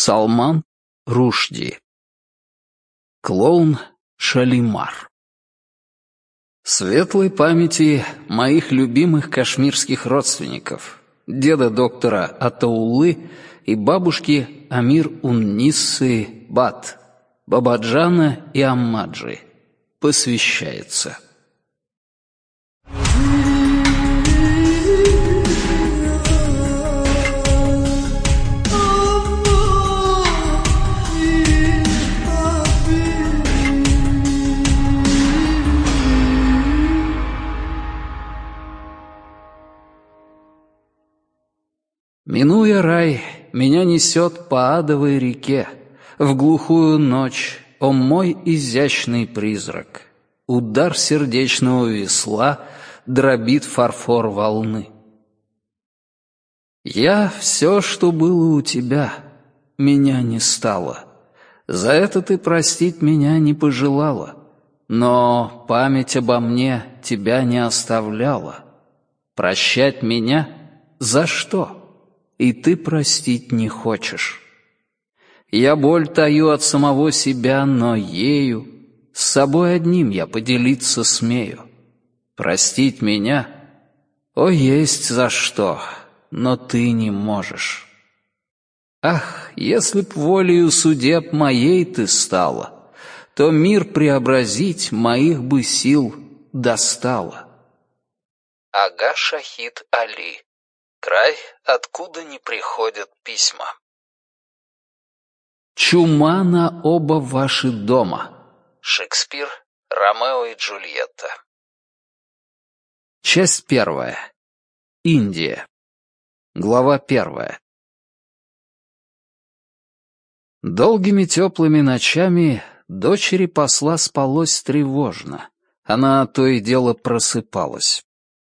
Салман Рушди. Клоун Шалимар. Светлой памяти моих любимых кашмирских родственников, деда доктора Атаулы и бабушки Амир Унниссы Бат, Бабаджана и Аммаджи, посвящается. Минуя рай, меня несет по адовой реке, В глухую ночь, о мой изящный призрак. Удар сердечного весла дробит фарфор волны. Я все, что было у тебя, меня не стало. За это ты простить меня не пожелала, но память обо мне тебя не оставляла. Прощать меня за что? И ты простить не хочешь. Я боль таю от самого себя, но ею, с собой одним я поделиться смею. Простить меня? О, есть за что, но ты не можешь. Ах, если б волею судеб моей ты стала, то мир преобразить моих бы сил достало. Ага Шахид Али Край, откуда не приходят письма. Чума на оба ваши дома. Шекспир, Ромео и Джульетта. Часть первая. Индия. Глава первая. Долгими теплыми ночами дочери посла спалось тревожно. Она то и дело просыпалась.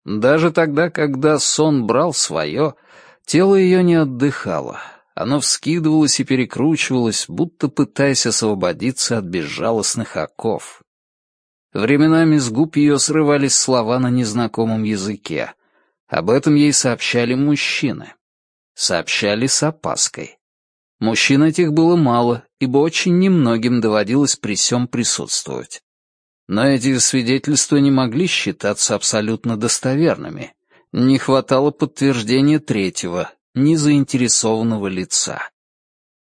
Даже тогда, когда сон брал свое, тело ее не отдыхало. Оно вскидывалось и перекручивалось, будто пытаясь освободиться от безжалостных оков. Временами с губ ее срывались слова на незнакомом языке. Об этом ей сообщали мужчины. Сообщали с опаской. Мужчин этих было мало, ибо очень немногим доводилось при сём присутствовать. Но эти свидетельства не могли считаться абсолютно достоверными. Не хватало подтверждения третьего, незаинтересованного лица.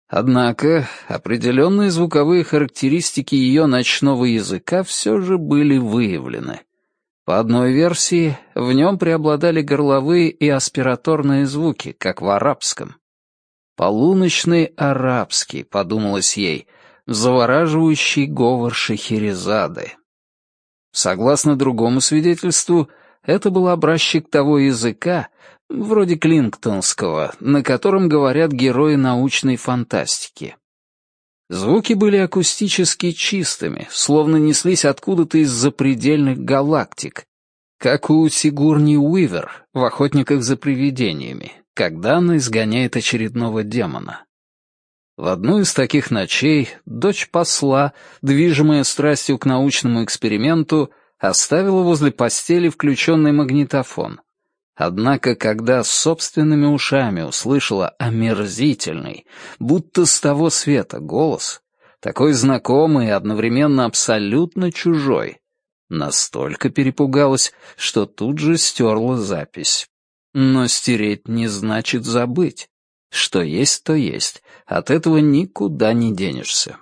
Однако определенные звуковые характеристики ее ночного языка все же были выявлены. По одной версии, в нем преобладали горловые и аспираторные звуки, как в арабском. «Полуночный арабский», — подумалось ей, завораживающий говор Шахерезады. Согласно другому свидетельству, это был образчик того языка, вроде клингтонского, на котором говорят герои научной фантастики. Звуки были акустически чистыми, словно неслись откуда-то из запредельных галактик, как у Сигурни Уивер в «Охотниках за привидениями», когда она изгоняет очередного демона. В одну из таких ночей дочь посла, движимая страстью к научному эксперименту, оставила возле постели включенный магнитофон. Однако, когда собственными ушами услышала омерзительный, будто с того света голос, такой знакомый и одновременно абсолютно чужой, настолько перепугалась, что тут же стерла запись. Но стереть не значит забыть. Что есть, то есть. От этого никуда не денешься.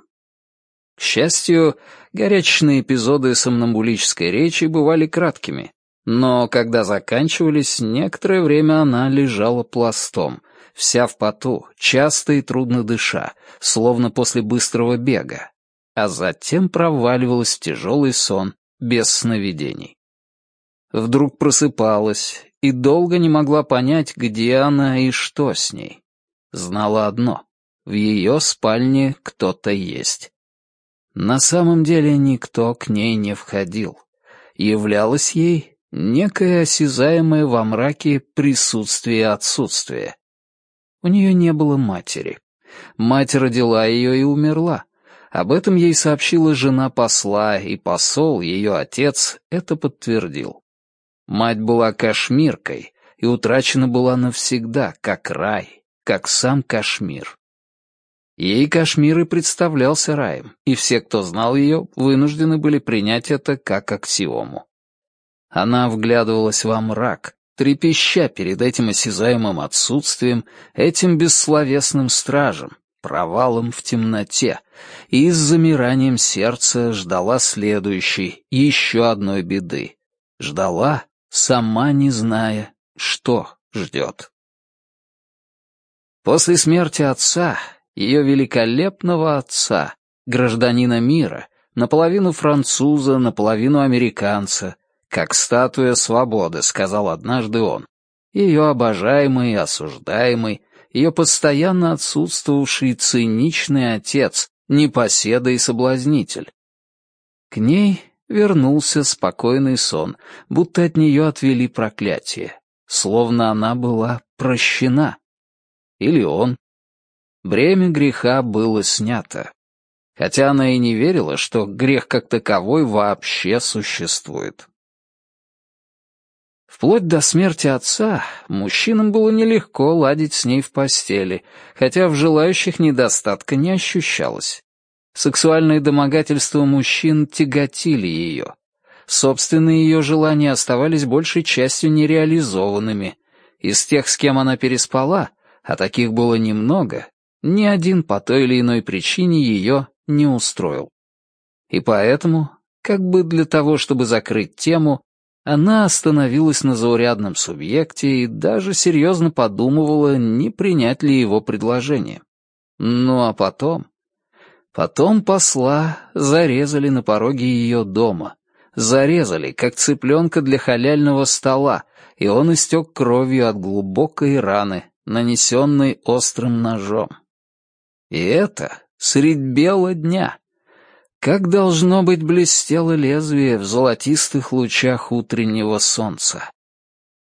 К счастью, горячечные эпизоды сомнамбулической речи бывали краткими, но когда заканчивались, некоторое время она лежала пластом, вся в поту, часто и трудно дыша, словно после быстрого бега, а затем проваливалась в тяжелый сон без сновидений. Вдруг просыпалась и долго не могла понять, где она и что с ней знала одно — в ее спальне кто-то есть. На самом деле никто к ней не входил. Являлось ей некое осязаемое во мраке присутствие и отсутствие. У нее не было матери. Мать родила ее и умерла. Об этом ей сообщила жена посла, и посол, ее отец, это подтвердил. Мать была кашмиркой и утрачена была навсегда, как рай как сам Кашмир. Ей Кашмир и представлялся раем, и все, кто знал ее, вынуждены были принять это как аксиому. Она вглядывалась во мрак, трепеща перед этим осязаемым отсутствием, этим бессловесным стражем, провалом в темноте, и с замиранием сердца ждала следующей, еще одной беды. Ждала, сама не зная, что ждет. После смерти отца, ее великолепного отца, гражданина мира, наполовину француза, наполовину американца, как статуя свободы, сказал однажды он, ее обожаемый и осуждаемый, ее постоянно отсутствовавший циничный отец, непоседа и соблазнитель. К ней вернулся спокойный сон, будто от нее отвели проклятие, словно она была прощена. Или он. Бремя греха было снято. Хотя она и не верила, что грех как таковой вообще существует. Вплоть до смерти отца мужчинам было нелегко ладить с ней в постели, хотя в желающих недостатка не ощущалось. Сексуальные домогательства мужчин тяготили ее. Собственные ее желания оставались большей частью нереализованными. Из тех, с кем она переспала, а таких было немного, ни один по той или иной причине ее не устроил. И поэтому, как бы для того, чтобы закрыть тему, она остановилась на заурядном субъекте и даже серьезно подумывала, не принять ли его предложение. Ну а потом... Потом посла зарезали на пороге ее дома. Зарезали, как цыпленка для халяльного стола, и он истек кровью от глубокой раны, нанесенной острым ножом. И это средь бела дня, как должно быть блестело лезвие в золотистых лучах утреннего солнца.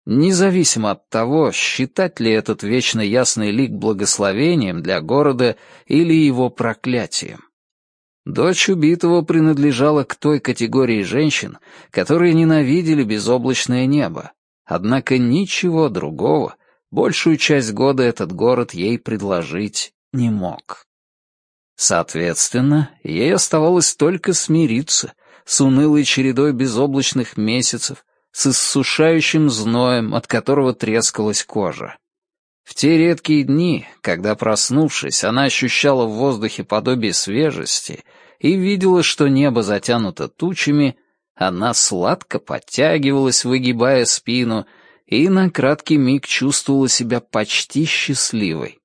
Независимо от того, считать ли этот вечно ясный лик благословением для города или его проклятием. Дочь убитого принадлежала к той категории женщин, которые ненавидели безоблачное небо, однако ничего другого большую часть года этот город ей предложить не мог. Соответственно, ей оставалось только смириться с унылой чередой безоблачных месяцев, с иссушающим зноем, от которого трескалась кожа. В те редкие дни, когда, проснувшись, она ощущала в воздухе подобие свежести и видела, что небо затянуто тучами, она сладко подтягивалась, выгибая спину, и на краткий миг чувствовала себя почти счастливой.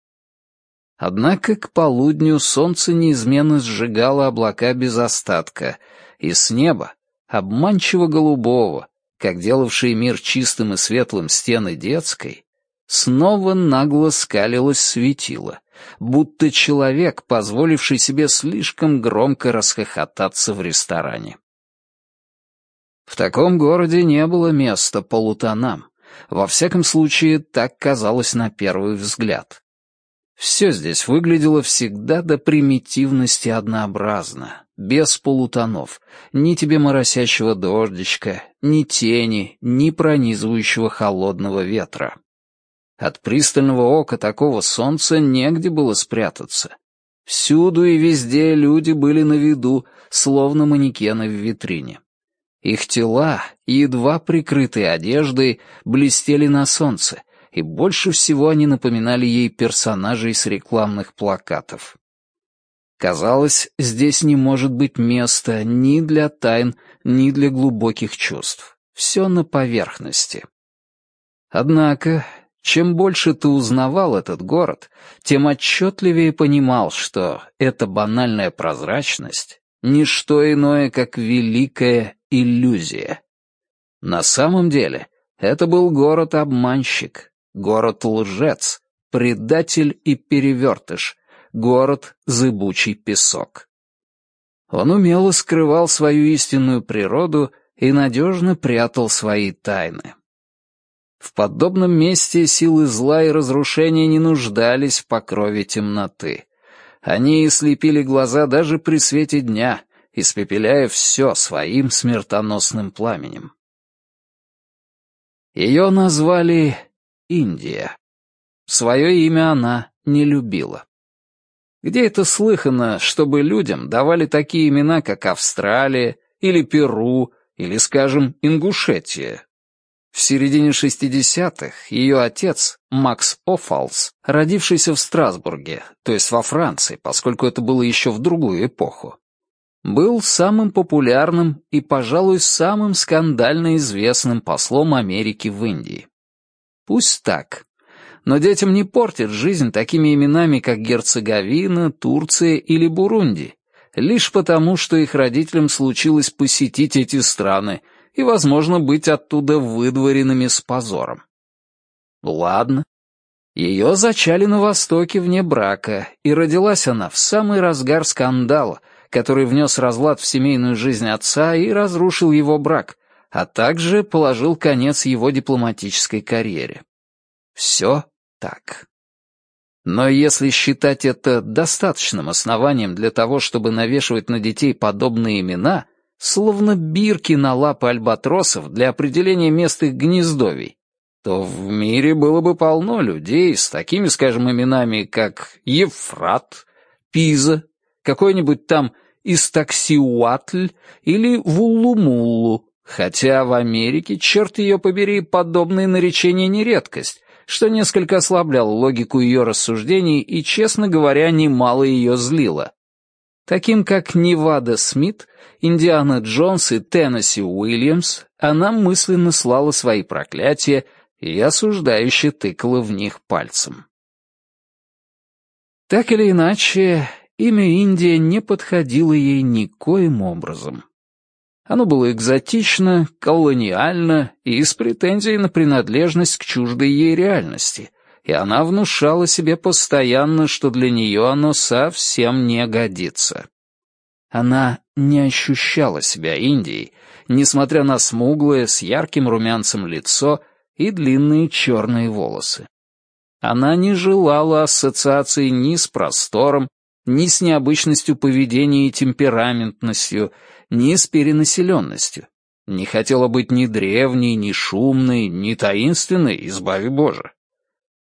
Однако к полудню солнце неизменно сжигало облака без остатка, и с неба, обманчиво голубого, как делавшие мир чистым и светлым стены детской, снова нагло скалилось светило, будто человек, позволивший себе слишком громко расхохотаться в ресторане. В таком городе не было места полутонам. Во всяком случае, так казалось на первый взгляд. Все здесь выглядело всегда до примитивности однообразно, без полутонов, ни тебе моросящего дождичка, ни тени, ни пронизывающего холодного ветра. От пристального ока такого солнца негде было спрятаться. Всюду и везде люди были на виду, словно манекены в витрине. Их тела, едва прикрытые одеждой, блестели на солнце, и больше всего они напоминали ей персонажей с рекламных плакатов. Казалось, здесь не может быть места ни для тайн, ни для глубоких чувств. Все на поверхности. Однако, чем больше ты узнавал этот город, тем отчетливее понимал, что эта банальная прозрачность — ничто иное, как великая иллюзия. На самом деле, это был город-обманщик, город-лжец, предатель и перевертыш, город зыбучий песок. Он умело скрывал свою истинную природу и надежно прятал свои тайны. В подобном месте силы зла и разрушения не нуждались в покрове темноты. Они слепили глаза даже при свете дня, испепеляя все своим смертоносным пламенем. Ее назвали Индия. Свое имя она не любила. Где это слыхано, чтобы людям давали такие имена, как Австралия или Перу или, скажем, Ингушетия? В середине 60-х ее отец, Макс Офалс, родившийся в Страсбурге, то есть во Франции, поскольку это было еще в другую эпоху, был самым популярным и, пожалуй, самым скандально известным послом Америки в Индии. Пусть так, но детям не портят жизнь такими именами, как Герцеговина, Турция или Бурунди, лишь потому, что их родителям случилось посетить эти страны и, возможно, быть оттуда выдворенными с позором. Ладно. Ее зачали на Востоке вне брака, и родилась она в самый разгар скандала, который внес разлад в семейную жизнь отца и разрушил его брак, а также положил конец его дипломатической карьере. Все так. Но если считать это достаточным основанием для того, чтобы навешивать на детей подобные имена, словно бирки на лапы альбатросов для определения мест их гнездовий, то в мире было бы полно людей с такими, скажем, именами, как Ефрат, Пиза, какой-нибудь там Истаксиуатль или Вуллумуллу, хотя в Америке, черт ее побери, подобные наречения не редкость, что несколько ослабляло логику ее рассуждений и, честно говоря, немало ее злило. Таким как Невада Смит, Индиана Джонс и Теннесси Уильямс, она мысленно слала свои проклятия и осуждающе тыкала в них пальцем. Так или иначе, имя Индия не подходило ей никоим образом. Оно было экзотично, колониально и с претензией на принадлежность к чуждой ей реальности, и она внушала себе постоянно, что для нее оно совсем не годится. Она не ощущала себя Индией, несмотря на смуглое, с ярким румянцем лицо и длинные черные волосы. Она не желала ассоциации ни с простором, ни с необычностью поведения и темпераментностью, ни с перенаселенностью. Не хотела быть ни древней, ни шумной, ни таинственной, избави Боже.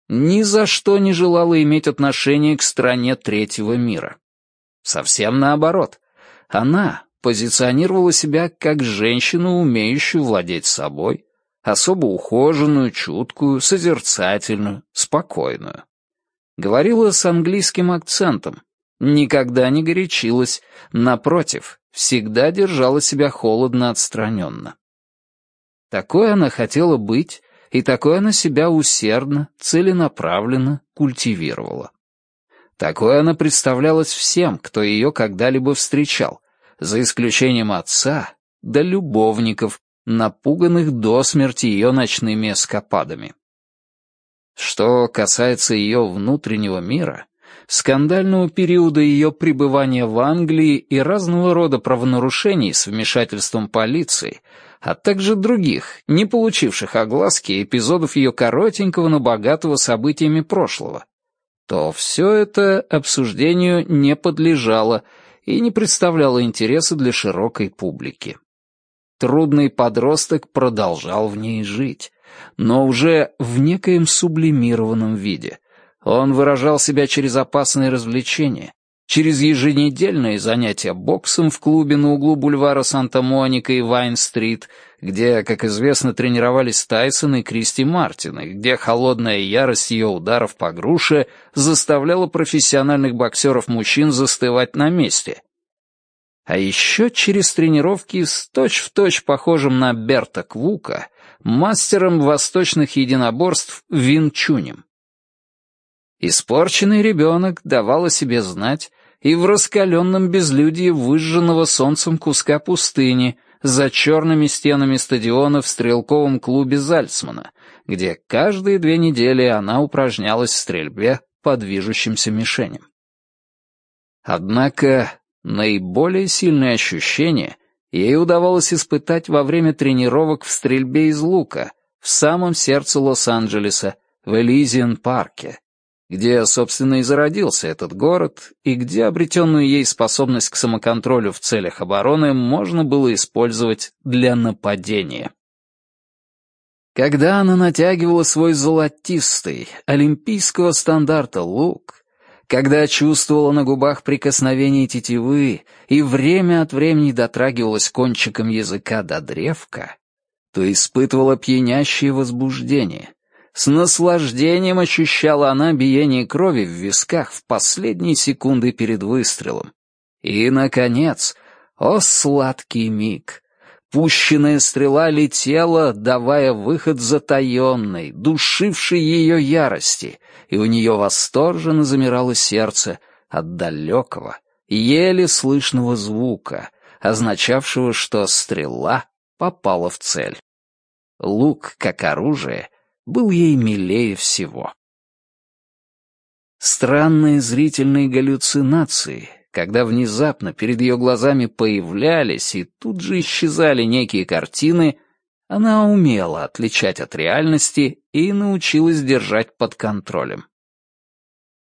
Ни за что не желала иметь отношение к стране третьего мира. Совсем наоборот. Она позиционировала себя как женщину, умеющую владеть собой, особо ухоженную, чуткую, созерцательную, спокойную. Говорила с английским акцентом, никогда не горячилась, напротив, всегда держала себя холодно отстраненно. Такой она хотела быть, и такой она себя усердно, целенаправленно культивировала. Такой она представлялась всем, кто ее когда-либо встречал, за исключением отца да любовников, напуганных до смерти ее ночными эскападами. Что касается ее внутреннего мира, скандального периода ее пребывания в Англии и разного рода правонарушений с вмешательством полиции, а также других, не получивших огласки эпизодов ее коротенького, но богатого событиями прошлого, то все это обсуждению не подлежало и не представляло интереса для широкой публики. Трудный подросток продолжал в ней жить, но уже в некоем сублимированном виде, он выражал себя через опасные развлечения, через еженедельные занятия боксом в клубе на углу бульвара Санта-Моника и Вайн-стрит, где, как известно, тренировались Тайсон и Кристи Мартин, и где холодная ярость ее ударов по груше заставляла профессиональных боксеров-мужчин застывать на месте. А еще через тренировки с точь-в-точь точь похожим на Берта Квука, мастером восточных единоборств Вин Чунем. Испорченный ребенок давал о себе знать и в раскаленном безлюдье выжженного солнцем куска пустыни за черными стенами стадиона в стрелковом клубе Зальцмана, где каждые две недели она упражнялась в стрельбе по движущимся мишеням. Однако наиболее сильные ощущения ей удавалось испытать во время тренировок в стрельбе из лука в самом сердце Лос-Анджелеса, в Элизиан-парке, где, собственно, и зародился этот город, и где обретенную ей способность к самоконтролю в целях обороны можно было использовать для нападения. Когда она натягивала свой золотистый, олимпийского стандарта лук, когда чувствовала на губах прикосновение тетивы и время от времени дотрагивалась кончиком языка до древка, то испытывала пьянящее возбуждение. С наслаждением ощущала она биение крови в висках в последние секунды перед выстрелом. И, наконец, о сладкий миг! Пущенная стрела летела, давая выход затаенной, душившей ее ярости, и у нее восторженно замирало сердце от далекого, еле слышного звука, означавшего, что стрела попала в цель. Лук, как оружие, был ей милее всего. Странные зрительные галлюцинации — когда внезапно перед ее глазами появлялись и тут же исчезали некие картины, она умела отличать от реальности и научилась держать под контролем.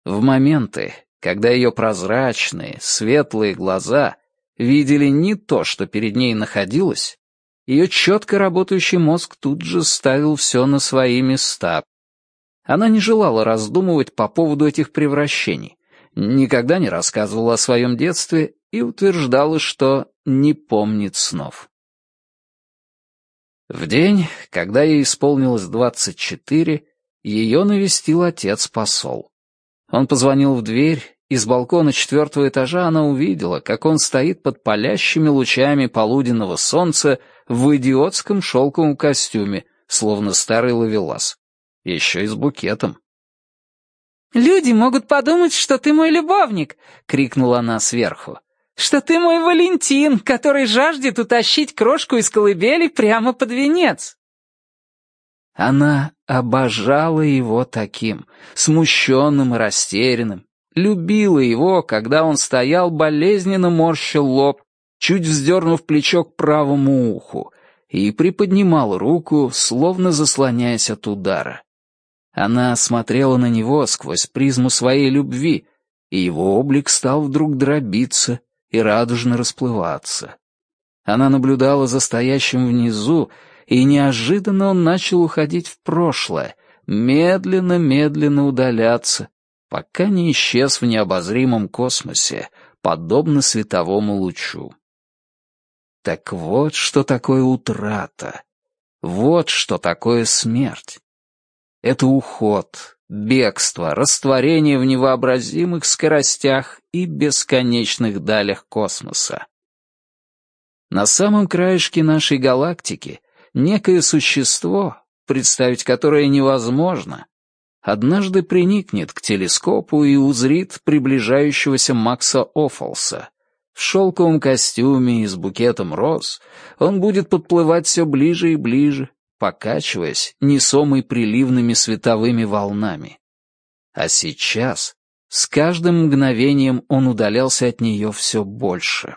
В моменты, когда ее прозрачные, светлые глаза видели не то, что перед ней находилось, ее четко работающий мозг тут же ставил все на свои места. Она не желала раздумывать по поводу этих превращений, никогда не рассказывала о своем детстве и утверждала, что не помнит снов. В день, когда ей исполнилось двадцать четыре, ее навестил отец-посол. Он позвонил в дверь, и с балкона четвертого этажа она увидела, как он стоит под палящими лучами полуденного солнца в идиотском шелковом костюме, словно старый ловелас. Еще и с букетом. «Люди могут подумать, что ты мой любовник!» — крикнула она сверху. «Что ты мой Валентин, который жаждет утащить крошку из колыбели прямо под венец!» Она обожала его таким, смущенным растерянным, любила его, когда он стоял, болезненно морщил лоб, чуть вздернув плечо к правому уху, и приподнимал руку, словно заслоняясь от удара. Она смотрела на него сквозь призму своей любви, и его облик стал вдруг дробиться и радужно расплываться. Она наблюдала за стоящим внизу, и неожиданно он начал уходить в прошлое, медленно-медленно удаляться, пока не исчез в необозримом космосе, подобно световому лучу. Так вот, что такое утрата. Вот что такое смерть. Это уход, бегство, растворение в невообразимых скоростях и бесконечных далях космоса. На самом краешке нашей галактики некое существо, представить которое невозможно, однажды приникнет к телескопу и узрит приближающегося Макса Оффолса. В шелковом костюме и с букетом роз он будет подплывать все ближе и ближе, покачиваясь, несомый приливными световыми волнами. А сейчас, с каждым мгновением он удалялся от нее все больше.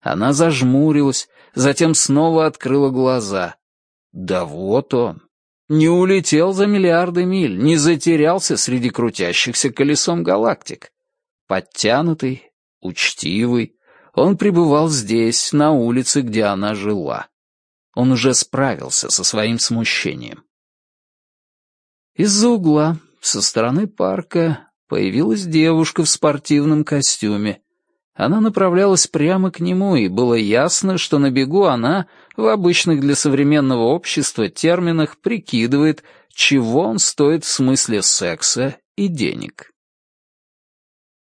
Она зажмурилась, затем снова открыла глаза. Да вот он. Не улетел за миллиарды миль, не затерялся среди крутящихся колесом галактик. Подтянутый, учтивый, он пребывал здесь, на улице, где она жила. Он уже справился со своим смущением. Из-за угла, со стороны парка, появилась девушка в спортивном костюме. Она направлялась прямо к нему, и было ясно, что на бегу она, в обычных для современного общества терминах, прикидывает, чего он стоит в смысле секса и денег.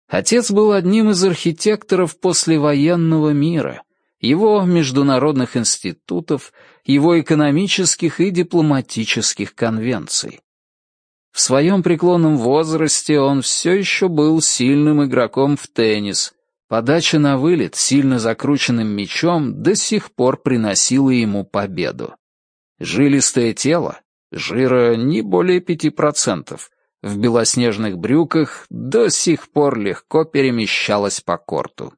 Отец был одним из архитекторов послевоенного мира, его международных институтов, его экономических и дипломатических конвенций. В своем преклонном возрасте он все еще был сильным игроком в теннис. Подача на вылет сильно закрученным мячом до сих пор приносила ему победу. Жилистое тело, жира не более пяти процентов, в белоснежных брюках до сих пор легко перемещалось по корту.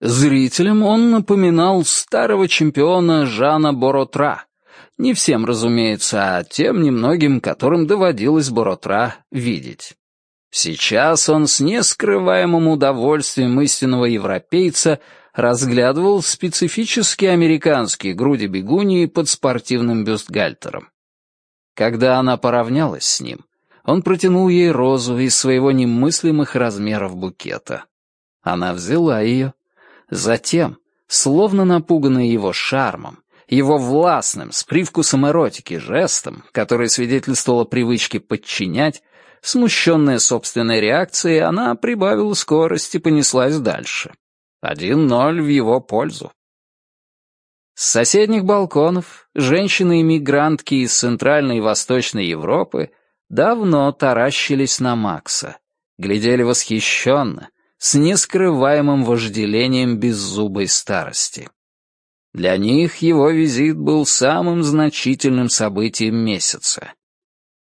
Зрителям он напоминал старого чемпиона Жана Боротра. Не всем, разумеется, а тем немногим, которым доводилось Боротра видеть. Сейчас он с нескрываемым удовольствием истинного европейца разглядывал специфические американские груди бегуньи под спортивным бюстгальтером. Когда она поравнялась с ним, Он протянул ей розу из своего немыслимых размеров букета. Она взяла ее. Затем, словно напуганная его шармом, его властным, с привкусом эротики жестом, который свидетельствовал о привычке подчинять, смущенная собственной реакцией, она прибавила скорость и понеслась дальше. Один ноль в его пользу. С соседних балконов женщины-иммигрантки из Центральной и Восточной Европы давно таращились на Макса, глядели восхищенно, с нескрываемым вожделением беззубой старости. Для них его визит был самым значительным событием месяца.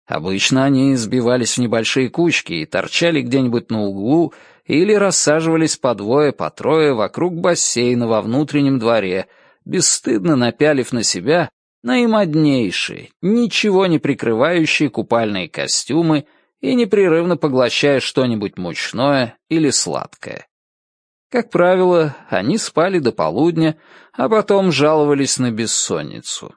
Обычно они сбивались в небольшие кучки и торчали где-нибудь на углу или рассаживались по двое, по трое вокруг бассейна во внутреннем дворе, бесстыдно напялив на себя наимоднейшие, ничего не прикрывающие купальные костюмы и непрерывно поглощая что-нибудь мучное или сладкое. Как правило, они спали до полудня, а потом жаловались на бессонницу.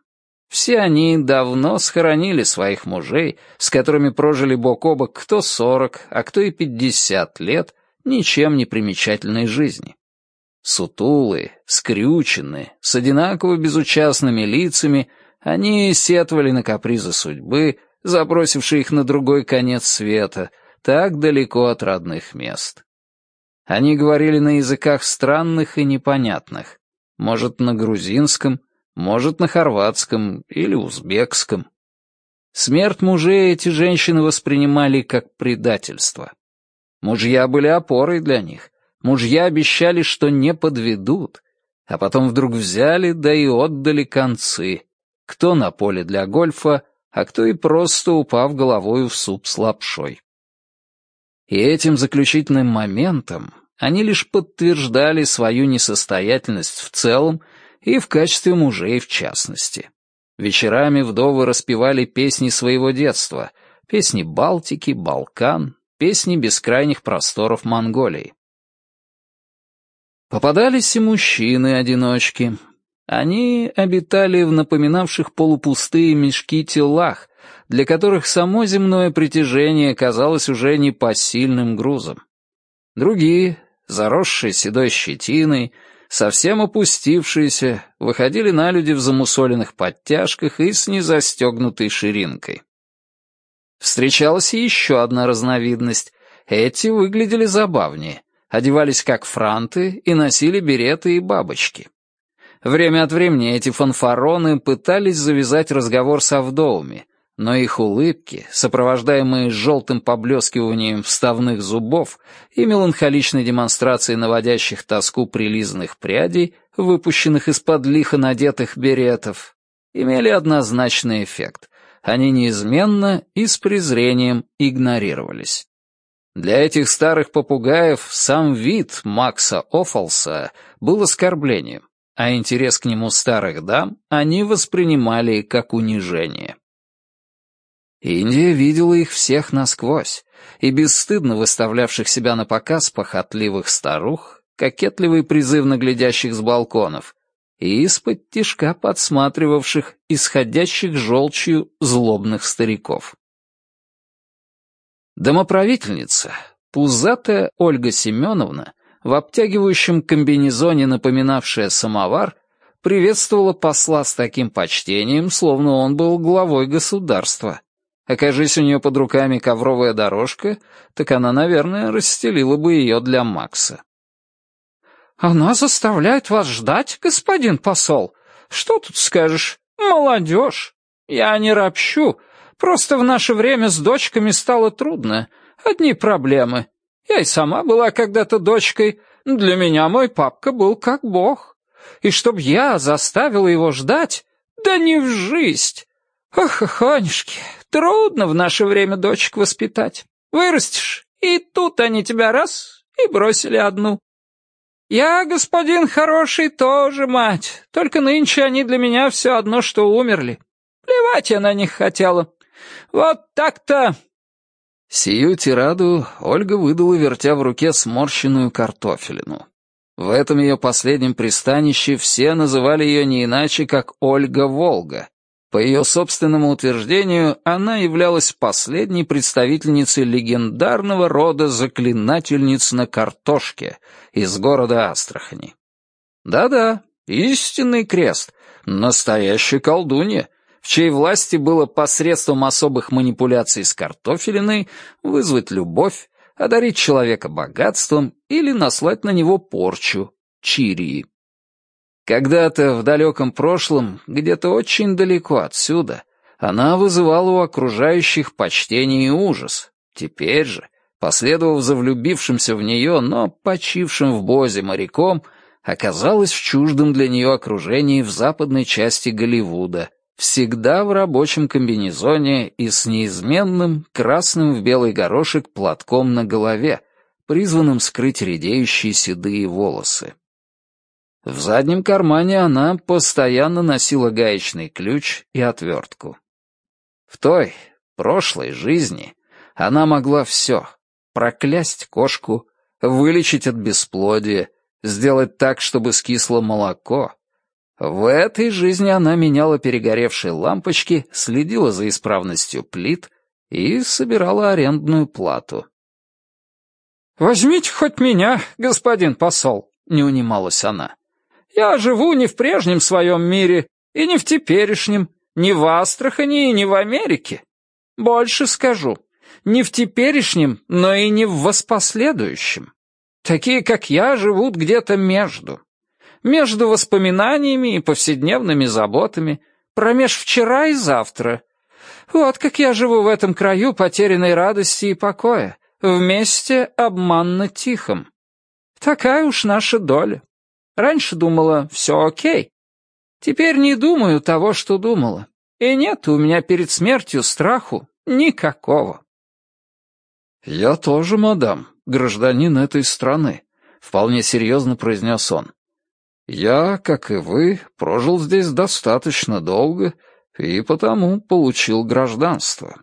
Все они давно схоронили своих мужей, с которыми прожили бок о бок кто сорок, а кто и пятьдесят лет ничем не примечательной жизни. Сутулые, скрюченные, с одинаково безучастными лицами, они сетовали на капризы судьбы, забросившие их на другой конец света, так далеко от родных мест. Они говорили на языках странных и непонятных, может, на грузинском, может, на хорватском или узбекском. Смерть мужей эти женщины воспринимали как предательство. Мужья были опорой для них, Мужья обещали, что не подведут, а потом вдруг взяли, да и отдали концы. Кто на поле для гольфа, а кто и просто упав головой в суп с лапшой. И этим заключительным моментом они лишь подтверждали свою несостоятельность в целом и в качестве мужей в частности. Вечерами вдовы распевали песни своего детства, песни Балтики, Балкан, песни бескрайних просторов Монголии. Попадались и мужчины-одиночки. Они обитали в напоминавших полупустые мешки телах, для которых само земное притяжение казалось уже непосильным грузом. Другие, заросшие седой щетиной, совсем опустившиеся, выходили на люди в замусоленных подтяжках и с незастегнутой ширинкой. Встречалась еще одна разновидность. Эти выглядели забавнее одевались как франты и носили береты и бабочки. Время от времени эти фанфароны пытались завязать разговор со вдовами, но их улыбки, сопровождаемые желтым поблескиванием вставных зубов и меланхоличной демонстрацией наводящих тоску прилизанных прядей, выпущенных из-под лихо надетых беретов, имели однозначный эффект. Они неизменно и с презрением игнорировались. Для этих старых попугаев сам вид Макса Оффолса был оскорблением, а интерес к нему старых дам они воспринимали как унижение. Индия видела их всех насквозь, и бесстыдно выставлявших себя на показ похотливых старух, кокетливо и призывно глядящих с балконов, и из-под тишка подсматривавших исходящих желчью злобных стариков. Домоправительница, пузатая Ольга Семеновна, в обтягивающем комбинезоне, напоминавшая самовар, приветствовала посла с таким почтением, словно он был главой государства. Окажись у нее под руками ковровая дорожка, так она, наверное, расстелила бы ее для Макса. «Она заставляет вас ждать, господин посол? Что тут скажешь? Молодежь! Я не ропщу, Просто в наше время с дочками стало трудно. Одни проблемы. Я и сама была когда-то дочкой. Для меня мой папка был как бог. И чтоб я заставила его ждать, да не в жизнь. Ох, Хонюшки, трудно в наше время дочек воспитать. Вырастешь, и тут они тебя раз и бросили одну. Я, господин хороший, тоже мать, только нынче они для меня все одно, что умерли. Плевать я на них хотела. Вот так-то!» Сию тираду Ольга выдала, вертя в руке сморщенную картофелину. В этом ее последнем пристанище все называли ее не иначе, как Ольга-Волга. По ее собственному утверждению, она являлась последней представительницей легендарного рода заклинательниц на картошке из города Астрахани. Да-да, истинный крест, настоящая колдунья, в чьей власти было посредством особых манипуляций с картофелиной вызвать любовь, одарить человека богатством или наслать на него порчу, чирии. Когда-то в далеком прошлом, где-то очень далеко отсюда, она вызывала у окружающих почтение и ужас. Теперь же, последовав за влюбившимся в нее, но почившим в Бозе моряком, оказалась в чуждом для нее окружении в западной части Голливуда, всегда в рабочем комбинезоне и с неизменным красным в белый горошек платком на голове, призванным скрыть редеющие седые волосы. В заднем кармане она постоянно носила гаечный ключ и отвертку. В той, прошлой жизни она могла все — проклясть кошку, вылечить от бесплодия, сделать так, чтобы скисло молоко, в этой жизни она меняла перегоревшие лампочки, следила за исправностью плит и собирала арендную плату. «Возьмите хоть меня, господин посол», — не унималась она. «Я живу не в прежнем своем мире и не в теперешнем, не в Астрахани и не в Америке. Больше скажу, не в теперешнем, но и не в воспоследующем. Такие, как я, живут где-то между между воспоминаниями и повседневными заботами, промеж вчера и завтра. Вот как я живу в этом краю потерянной радости и покоя, вместе обманно тихом. Такая уж наша доля. Раньше думала, все окей. Теперь не думаю того, что думала. И нет у меня перед смертью страху никакого. «Я тоже, мадам, гражданин этой страны», — вполне серьезно произнес он. Я, как и вы, прожил здесь достаточно долго и потому получил гражданство.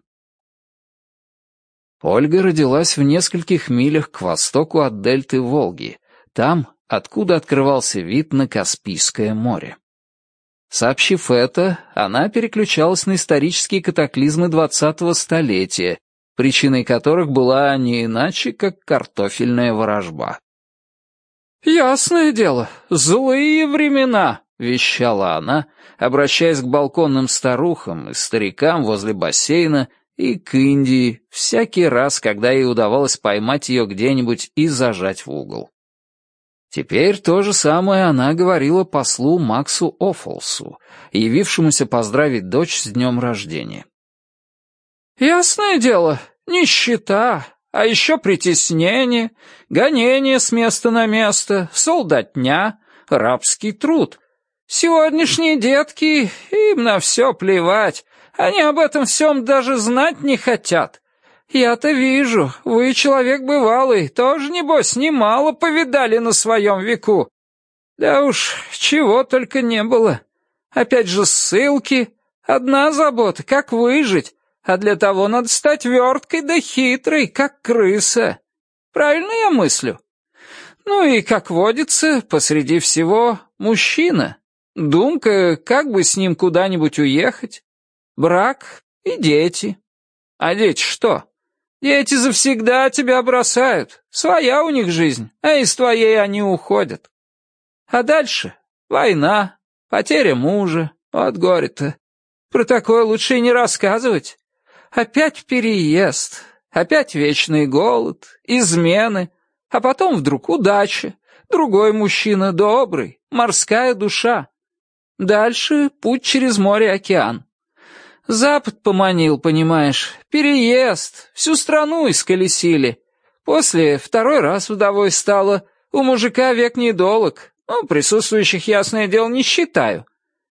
Ольга родилась в нескольких милях к востоку от дельты Волги, там, откуда открывался вид на Каспийское море. Сообщив это, она переключалась на исторические катаклизмы двадцатого столетия, причиной которых была не иначе, как картофельная ворожба. «Ясное дело, злые времена», — вещала она, обращаясь к балконным старухам и старикам возле бассейна и к Индии всякий раз, когда ей удавалось поймать ее где-нибудь и зажать в угол. Теперь то же самое она говорила послу Максу Оффолсу, явившемуся поздравить дочь с днем рождения. «Ясное дело, нищета, а еще притеснение, гонение с места на место, солдатня, рабский труд. Сегодняшние детки, им на все плевать, они об этом всем даже знать не хотят. Я-то вижу, вы человек бывалый, тоже, небось, немало повидали на своем веку. Да уж, чего только не было. Опять же ссылки, одна забота, как выжить, а для того надо стать верткой да хитрой, как крыса. Правильно я мыслю? Ну и, как водится, посреди всего мужчина. Думка, как бы с ним куда-нибудь уехать. Брак и дети. А дети что? Дети завсегда тебя бросают. Своя у них жизнь, а из твоей они уходят. А дальше война, потеря мужа, вот горе-то. Про такое лучше и не рассказывать. Опять переезд, опять вечный голод, измены, а потом вдруг удача, другой мужчина добрый, морская душа. Дальше путь через море и океан. Запад поманил, понимаешь, переезд, всю страну исколесили. После второй раз вдовой стало, у мужика век недолог, ну, присутствующих, ясное дело, не считаю.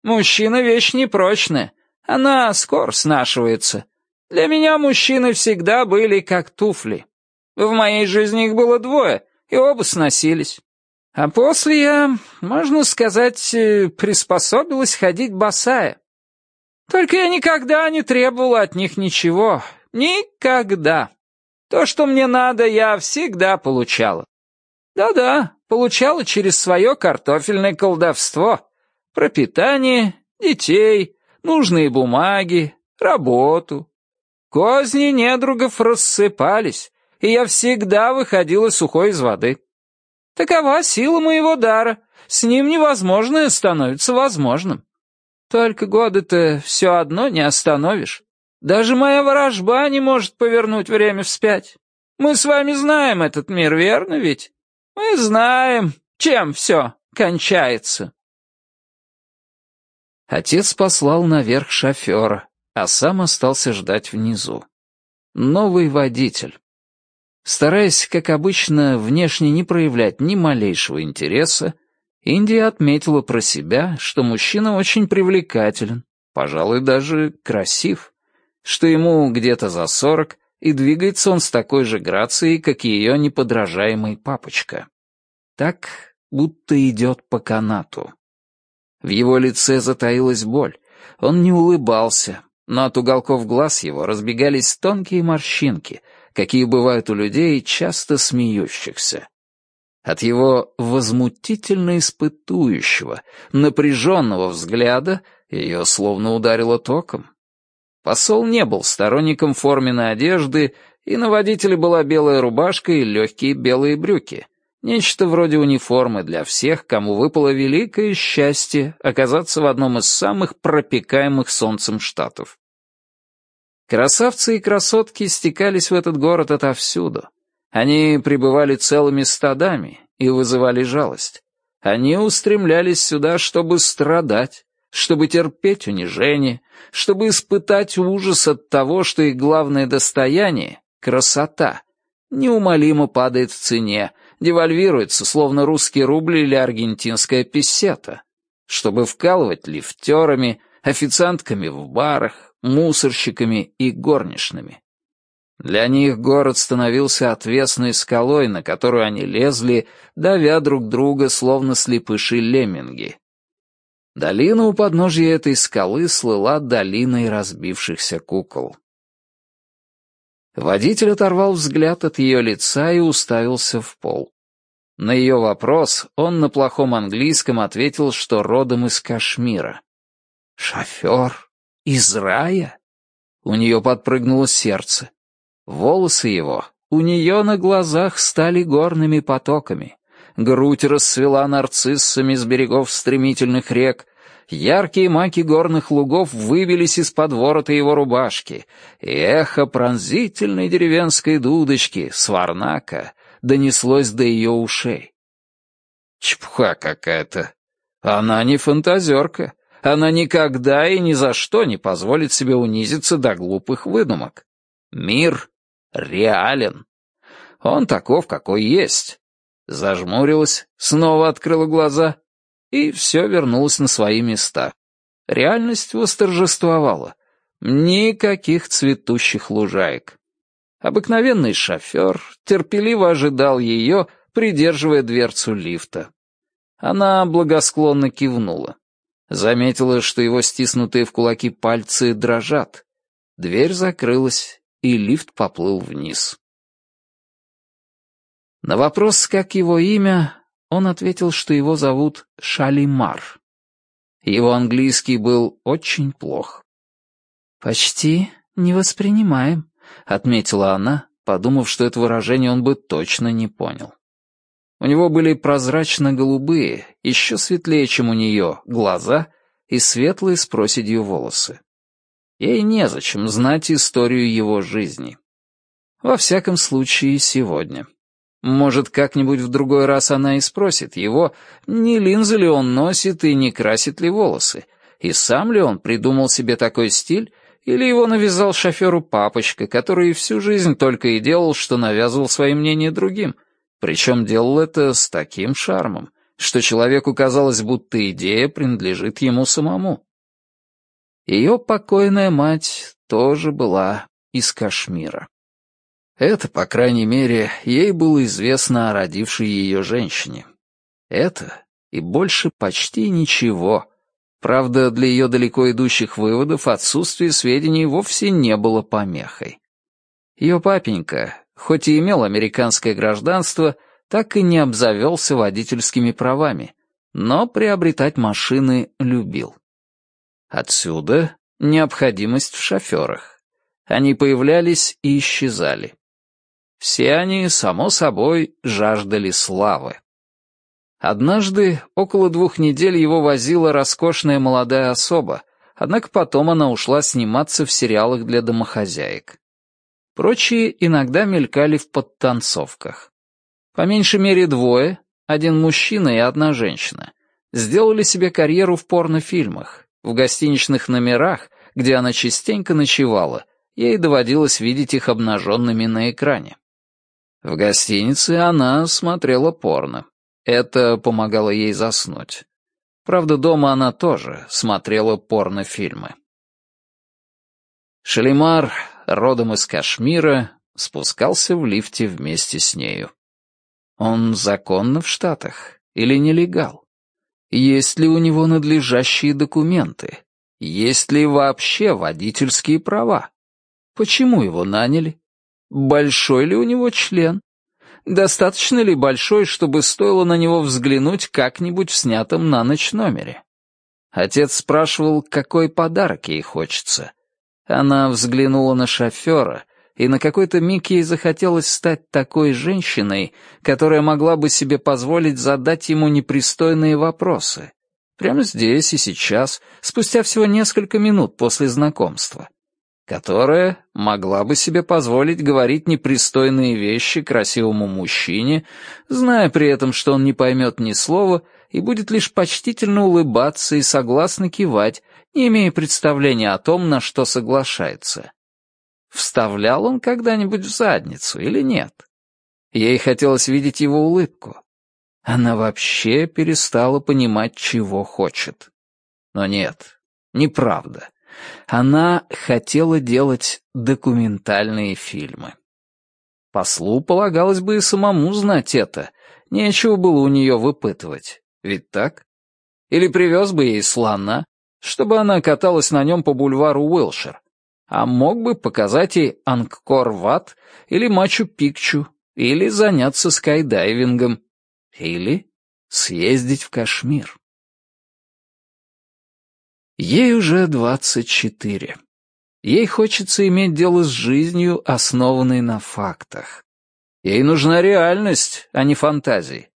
Мужчина вещь непрочная, она скоро снашивается. Для меня мужчины всегда были как туфли. В моей жизни их было двое, и оба сносились. А после я, можно сказать, э, приспособилась ходить босая. Только я никогда не требовала от них ничего. Никогда. То, что мне надо, я всегда получала. Да-да, получала через свое картофельное колдовство. Пропитание, детей, нужные бумаги, работу. Козни недругов рассыпались, и я всегда выходила сухой из воды. Такова сила моего дара. С ним невозможное становится возможным. Только годы-то все одно не остановишь. Даже моя ворожба не может повернуть время вспять. Мы с вами знаем этот мир, верно ведь? Мы знаем, чем все кончается. Отец послал наверх шофера, а сам остался ждать внизу. Новый водитель. Стараясь, как обычно, внешне не проявлять ни малейшего интереса, Индия отметила про себя, что мужчина очень привлекателен, пожалуй, даже красив, что ему где-то за сорок, и двигается он с такой же грацией, как ее неподражаемый папочка. Так, будто идет по канату. В его лице затаилась боль. Он не улыбался, но от уголков глаз его разбегались тонкие морщинки, какие бывают у людей, часто смеющихся. От его возмутительно испытующего, напряженного взгляда ее словно ударило током. Посол не был сторонником форменной одежды, и на водителе была белая рубашка и легкие белые брюки. Нечто вроде униформы для всех, кому выпало великое счастье оказаться в одном из самых пропекаемых солнцем штатов. Красавцы и красотки стекались в этот город отовсюду. Они пребывали целыми стадами и вызывали жалость. Они устремлялись сюда, чтобы страдать, чтобы терпеть унижение, чтобы испытать ужас от того, что их главное достояние — красота — неумолимо падает в цене, девальвируется, словно русский рубль или аргентинская песета, чтобы вкалывать лифтерами, официантками в барах, мусорщиками и горничными. Для них город становился отвесной скалой, на которую они лезли, давя друг друга, словно слепыши-лемминги. Долина у подножья этой скалы слыла долиной разбившихся кукол. Водитель оторвал взгляд от ее лица и уставился в пол. На ее вопрос он на плохом английском ответил, что родом из Кашмира. «Шофер? Из рая?» У нее подпрыгнуло сердце. Волосы его у нее на глазах стали горными потоками. Грудь расцвела нарциссами с берегов стремительных рек. Яркие маки горных лугов выбились из-под ворота его рубашки, и эхо пронзительной деревенской дудочки, сварнака, донеслось до ее ушей. Чепуха какая-то. Она не фантазерка. Она никогда и ни за что не позволит себе унизиться до глупых выдумок. Мир реален. Он таков, какой есть. Зажмурилась, снова открыла глаза, и все вернулось на свои места. Реальность восторжествовала. Никаких цветущих лужаек. Обыкновенный шофер терпеливо ожидал ее, придерживая дверцу лифта. Она благосклонно кивнула. Заметила, что его стиснутые в кулаки пальцы дрожат. Дверь закрылась, и лифт поплыл вниз. На вопрос, как его имя, он ответил, что его зовут Шалимар. Его английский был очень плох. «Почти не воспринимаем», — отметила она, подумав, что это выражение он бы точно не понял. У него были прозрачно-голубые, еще светлее, чем у нее, глаза и светлые с проседью волосы. Ей незачем знать историю его жизни. Во всяком случае, сегодня. Может, как-нибудь в другой раз она и спросит его, не линзы ли он носит и не красит ли волосы, и сам ли он придумал себе такой стиль, или его навязал шоферу папочка, который всю жизнь только и делал, что навязывал свои мнения другим, причем делал это с таким шармом, что человеку казалось, будто идея принадлежит ему самому. Ее покойная мать тоже была из Кашмира. Это, по крайней мере, ей было известно о родившей ее женщине. Это и больше почти ничего. Правда, для ее далеко идущих выводов отсутствие сведений вовсе не было помехой. Ее папенька, хоть и имел американское гражданство, так и не обзавелся водительскими правами, но приобретать машины любил. Отсюда необходимость в шоферах. Они появлялись и исчезали. Все они, само собой, жаждали славы. Однажды, около двух недель его возила роскошная молодая особа, однако потом она ушла сниматься в сериалах для домохозяек. Прочие иногда мелькали в подтанцовках. По меньшей мере двое, один мужчина и одна женщина, сделали себе карьеру в порнофильмах. В гостиничных номерах, где она частенько ночевала, ей доводилось видеть их обнаженными на экране. В гостинице она смотрела порно. Это помогало ей заснуть. Правда, дома она тоже смотрела порнофильмы. Шалимар, родом из Кашмира, спускался в лифте вместе с нею. Он законно в Штатах или нелегал? Есть ли у него надлежащие документы? Есть ли вообще водительские права? Почему его наняли? Большой ли у него член? Достаточно ли большой, чтобы стоило на него взглянуть как-нибудь в снятом на ночь номере? Отец спрашивал, какой подарок ей хочется. Она взглянула на шофера — и на какой-то миг ей захотелось стать такой женщиной, которая могла бы себе позволить задать ему непристойные вопросы. Прямо здесь и сейчас, спустя всего несколько минут после знакомства. Которая могла бы себе позволить говорить непристойные вещи красивому мужчине, зная при этом, что он не поймет ни слова и будет лишь почтительно улыбаться и согласно кивать, не имея представления о том, на что соглашается. Вставлял он когда-нибудь в задницу или нет? Ей хотелось видеть его улыбку. Она вообще перестала понимать, чего хочет. Но нет, неправда. Она хотела делать документальные фильмы. Послу полагалось бы и самому знать это. Нечего было у нее выпытывать. Ведь так? Или привез бы ей слона, чтобы она каталась на нем по бульвару Уилшир, а мог бы показать ей Ангкор-Ват или Мачу-Пикчу, или заняться скайдайвингом, или съездить в Кашмир. Ей уже двадцать четыре. Ей хочется иметь дело с жизнью, основанной на фактах. Ей нужна реальность, а не фантазии.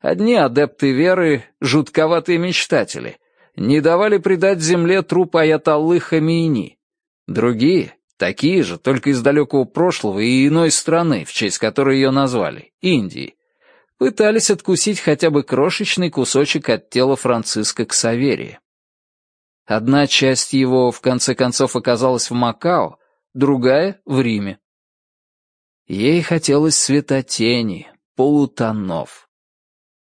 Одни адепты веры — жутковатые мечтатели. Не давали предать земле труп Аятоллы Хамейни. Другие, такие же, только из далекого прошлого и иной страны, в честь которой ее назвали, Индии, пытались откусить хотя бы крошечный кусочек от тела Франциска Ксаверия. Одна часть его, в конце концов, оказалась в Макао, другая — в Риме. Ей хотелось светотени, полутонов.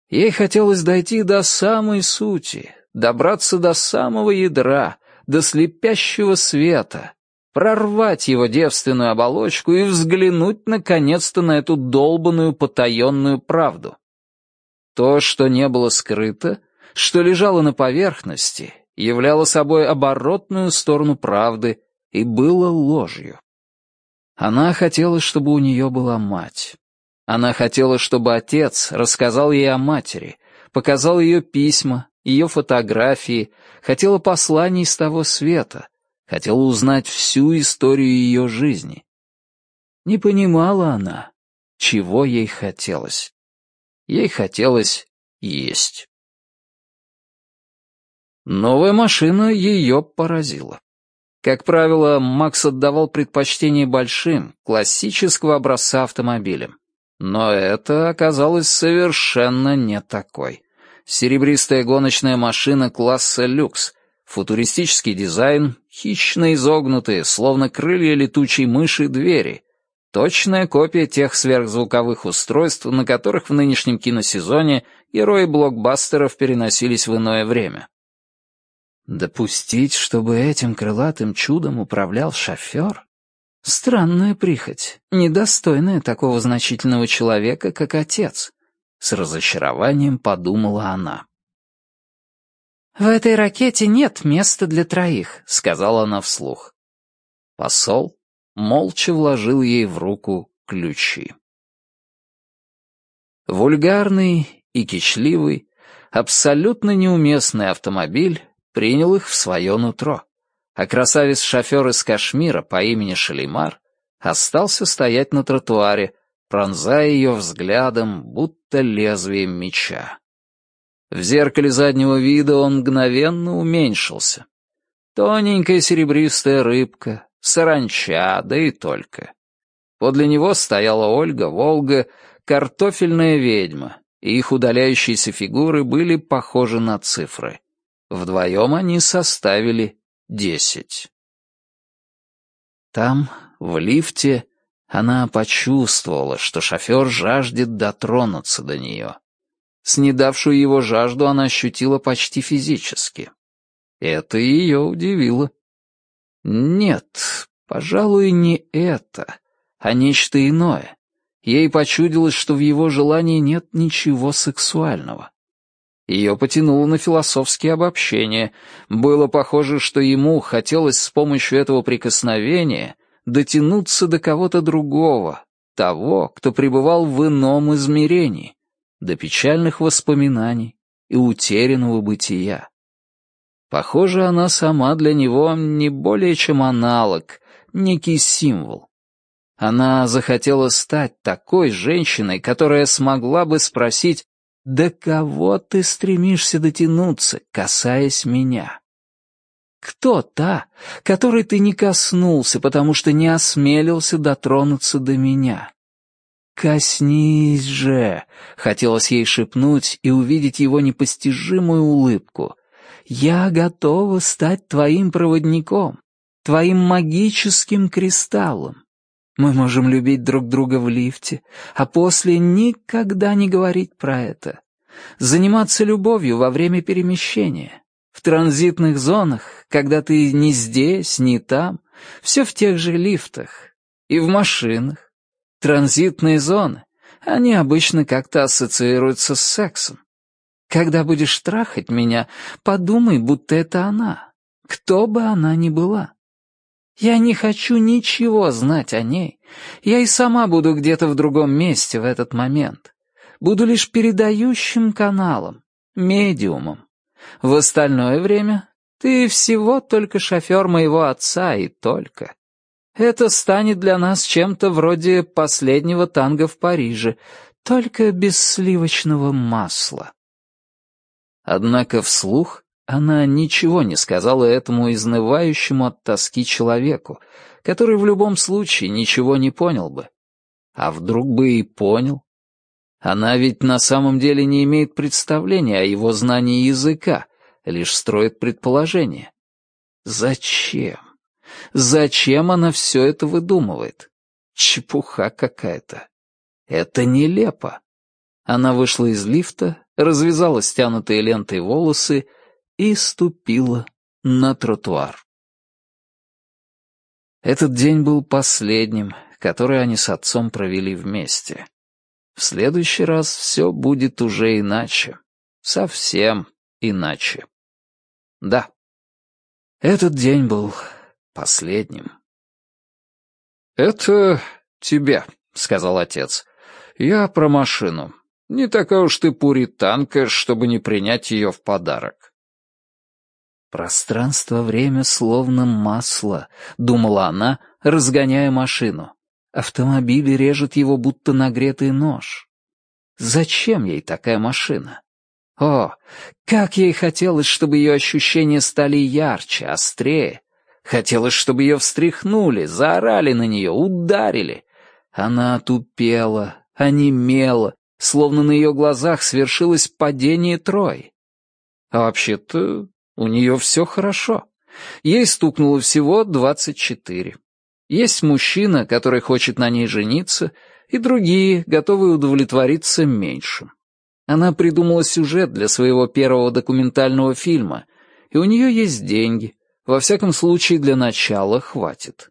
Ей хотелось дойти до самой сути, добраться до самого ядра, до слепящего света, прорвать его девственную оболочку и взглянуть наконец-то на эту долбанную потаенную правду. То, что не было скрыто, что лежало на поверхности, являло собой оборотную сторону правды и было ложью. Она хотела, чтобы у нее была мать. Она хотела, чтобы отец рассказал ей о матери, показал ее письма, ее фотографии, хотела посланий с того света, хотела узнать всю историю ее жизни. Не понимала она, чего ей хотелось. Ей хотелось есть. Новая машина ее поразила. Как правило, Макс отдавал предпочтение большим, классического образца автомобилям. Но это оказалось совершенно не такой серебристая гоночная машина класса люкс, футуристический дизайн, хищно изогнутые, словно крылья летучей мыши, двери. Точная копия тех сверхзвуковых устройств, на которых в нынешнем киносезоне герои блокбастеров переносились в иное время. Допустить, чтобы этим крылатым чудом управлял шофер? Странная прихоть, недостойная такого значительного человека, как отец. С разочарованием подумала она. «В этой ракете нет места для троих», — сказала она вслух. Посол молча вложил ей в руку ключи. Вульгарный и кичливый, абсолютно неуместный автомобиль принял их в свое нутро. а красавец-шофер из Кашмира по имени Шалимар остался стоять на тротуаре, пронзая ее взглядом, будто лезвием меча. В зеркале заднего вида он мгновенно уменьшился. Тоненькая серебристая рыбка, саранча, да и только. Подле него стояла Ольга Волга, картофельная ведьма, и их удаляющиеся фигуры были похожи на цифры. Вдвоем они составили десять. Там, в лифте, она почувствовала, что шофер жаждет дотронуться до нее. Снедавшую его жажду она ощутила почти физически. Это ее удивило. Нет, пожалуй, не это, а нечто иное. Ей почудилось, что в его желании нет ничего сексуального. Ее потянуло на философские обобщения. Было похоже, что ему хотелось с помощью этого прикосновения дотянуться до кого-то другого, того, кто пребывал в ином измерении, до печальных воспоминаний и утерянного бытия. Похоже, она сама для него не более чем аналог, некий символ. Она захотела стать такой женщиной, которая смогла бы спросить «До кого ты стремишься дотянуться, касаясь меня?» Кто та, которой ты не коснулся, потому что не осмелился дотронуться до меня? «Коснись же!» — хотелось ей шепнуть и увидеть его непостижимую улыбку. «Я готова стать твоим проводником, твоим магическим кристаллом. Мы можем любить друг друга в лифте, а после никогда не говорить про это. Заниматься любовью во время перемещения. В транзитных зонах, когда ты ни здесь, ни там, все в тех же лифтах. И в машинах. Транзитные зоны, они обычно как-то ассоциируются с сексом. Когда будешь трахать меня, подумай, будто это она, кто бы она ни была. Я не хочу ничего знать о ней. Я и сама буду где-то в другом месте в этот момент. Буду лишь передающим каналом, медиумом. В остальное время ты всего только шофер моего отца и только. Это станет для нас чем-то вроде последнего танго в Париже, только без сливочного масла. Однако вслух она ничего не сказала этому изнывающему от тоски человеку, который в любом случае ничего не понял бы. А вдруг бы и понял? Она ведь на самом деле не имеет представления о его знании языка, лишь строит предположения. Зачем? Зачем она все это выдумывает? Чепуха какая-то. Это нелепо. Она вышла из лифта, развязала стянутые лентой волосы и ступила на тротуар. Этот день был последним, который они с отцом провели вместе. В следующий раз все будет уже иначе. Совсем иначе. Да, этот день был последним. «Это тебе», — сказал отец. «Я про машину. Не такая уж ты пуританка, чтобы не принять ее в подарок. «Пространство-время словно масло», — думала она, разгоняя машину. Автомобиль режет его, будто нагретый нож. Зачем ей такая машина? О, как ей хотелось, чтобы ее ощущения стали ярче, острее. Хотелось, чтобы ее встряхнули, заорали на нее, ударили. Она отупела, онемела, словно на ее глазах свершилось падение Трой. А вообще-то у нее все хорошо. Ей стукнуло всего двадцать четыре. Есть мужчина, который хочет на ней жениться, и другие, готовые удовлетвориться меньшим. Она придумала сюжет для своего первого документального фильма, и у нее есть деньги. Во всяком случае, для начала хватит.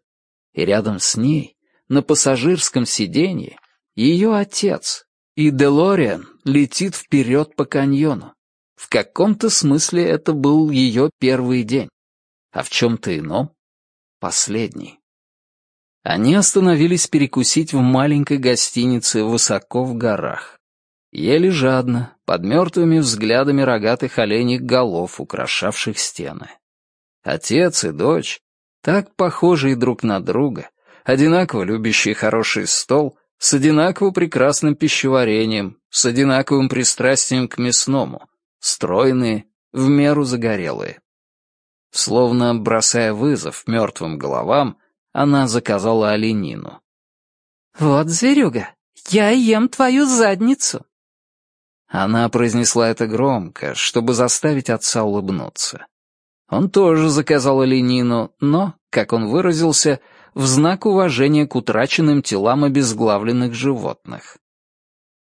И рядом с ней, на пассажирском сиденье, ее отец, и Делориан летит вперед по каньону. В каком-то смысле это был ее первый день, а в чем-то ином — последний. Они остановились перекусить в маленькой гостинице высоко в горах. Ели жадно, под мертвыми взглядами рогатых оленей голов, украшавших стены. Отец и дочь, так похожие друг на друга, одинаково любящие хороший стол, с одинаково прекрасным пищеварением, с одинаковым пристрастием к мясному, стройные, в меру загорелые. Словно бросая вызов мертвым головам, она заказала оленину. «Вот, зверюга, я ем твою задницу». Она произнесла это громко, чтобы заставить отца улыбнуться. Он тоже заказал оленину, но, как он выразился, в знак уважения к утраченным телам обезглавленных животных.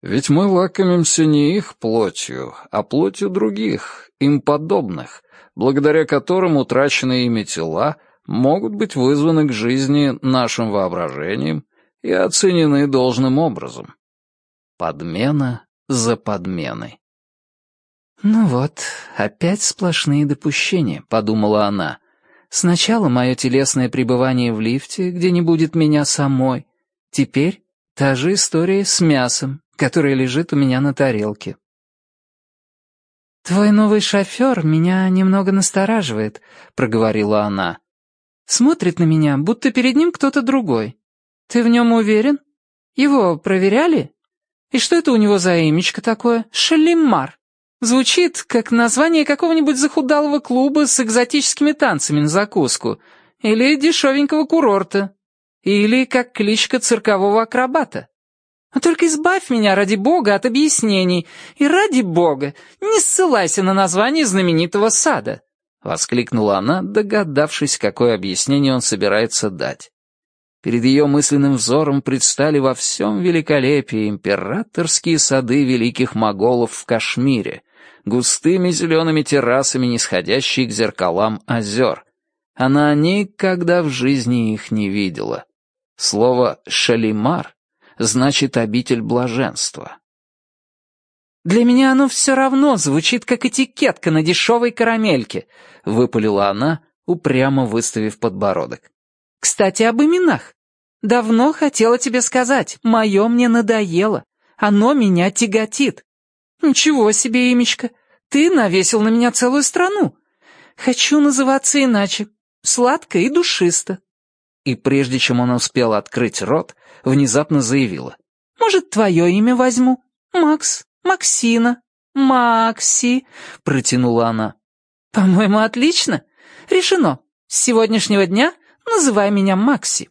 «Ведь мы лакомимся не их плотью, а плотью других, им подобных, благодаря которым утраченные ими тела могут быть вызваны к жизни нашим воображением и оценены должным образом. Подмена за подменой. «Ну вот, опять сплошные допущения», — подумала она. «Сначала мое телесное пребывание в лифте, где не будет меня самой. Теперь та же история с мясом, которое лежит у меня на тарелке. «Твой новый шофер меня немного настораживает», — проговорила она. «Смотрит на меня, будто перед ним кто-то другой. Ты в нем уверен? Его проверяли? И что это у него за имечко такое? Шалимар. Звучит, как название какого-нибудь захудалого клуба с экзотическими танцами на закуску. Или дешевенького курорта. Или как кличка циркового акробата. А только избавь меня, ради бога, от объяснений. И ради бога, не ссылайся на название знаменитого сада!» — воскликнула она, догадавшись, какое объяснение он собирается дать. Перед ее мысленным взором предстали во всем великолепии императорские сады великих моголов в Кашмире, густыми зелеными террасами, нисходящие к зеркалам озер. Она никогда в жизни их не видела. Слово «шалимар» значит обитель блаженства. «Для меня оно все равно звучит, как этикетка на дешевой карамельке», — выпалила она, упрямо выставив подбородок. «Кстати, об именах. Давно хотела тебе сказать, мое мне надоело. Оно меня тяготит. Ничего себе, имечко, ты навесил на меня целую страну. Хочу называться иначе, сладко и душисто и прежде чем он успел открыть рот, внезапно заявила. «Может, твое имя возьму? Макс, Максина, Макси», — протянула она. «По-моему, отлично. Решено. С сегодняшнего дня называй меня Макси».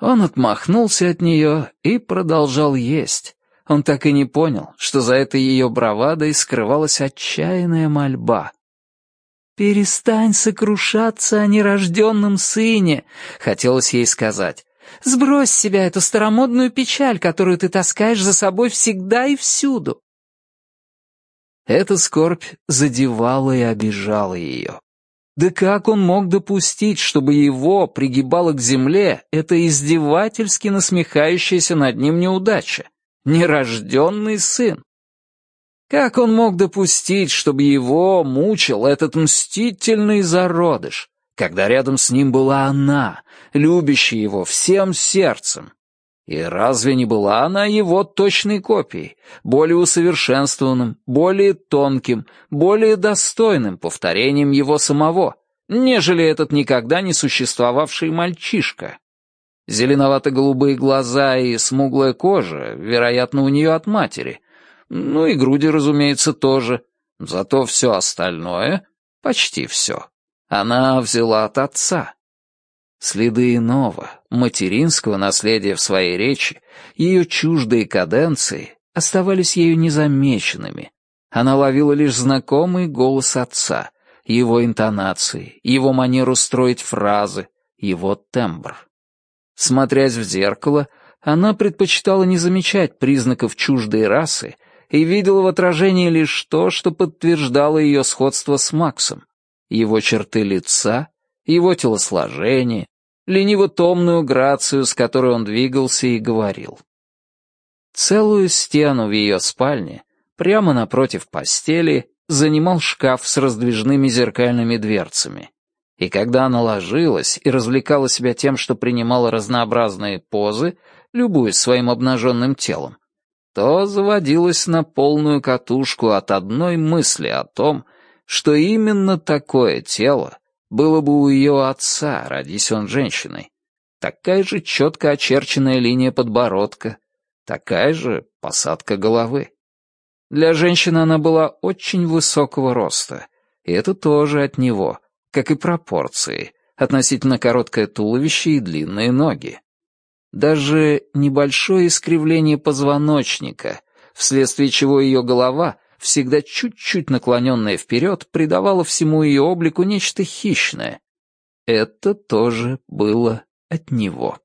Он отмахнулся от нее и продолжал есть. Он так и не понял, что за этой ее бравадой скрывалась отчаянная мольба. «Перестань сокрушаться о нерожденном сыне», — хотелось ей сказать. «Сбрось с себя эту старомодную печаль, которую ты таскаешь за собой всегда и всюду». Эта скорбь задевала и обижала ее. Да как он мог допустить, чтобы его пригибало к земле эта издевательски насмехающаяся над ним неудача? Нерожденный сын. Как он мог допустить, чтобы его мучил этот мстительный зародыш, когда рядом с ним была она, любящая его всем сердцем? И разве не была она его точной копией, более усовершенствованным, более тонким, более достойным повторением его самого, нежели этот никогда не существовавший мальчишка? Зеленовато-голубые глаза и смуглая кожа, вероятно, у нее от матери, ну и груди, разумеется, тоже. Зато все остальное, почти все, она взяла от отца. Следы иного, материнского наследия в своей речи, ее чуждые каденции оставались ею незамеченными. Она ловила лишь знакомый голос отца, его интонации, его манеру строить фразы, его тембр. Смотрясь в зеркало, она предпочитала не замечать признаков чуждой расы и видела в отражении лишь то, что подтверждало ее сходство с Максом. Его черты лица, его телосложение, лениво-томную грацию, с которой он двигался и говорил. Целую стену в ее спальне, прямо напротив постели, занимал шкаф с раздвижными зеркальными дверцами. И когда она ложилась и развлекала себя тем, что принимала разнообразные позы, любуясь своим обнаженным телом, то заводилась на полную катушку от одной мысли о том, что именно такое тело было бы у ее отца, родись он женщиной. Такая же четко очерченная линия подбородка, такая же посадка головы. Для женщины она была очень высокого роста, и это тоже от него, как и пропорции, относительно короткое туловище и длинные ноги. Даже небольшое искривление позвоночника, вследствие чего ее голова, всегда чуть-чуть наклоненная вперед, придавала всему ее облику нечто хищное. Это тоже было от него.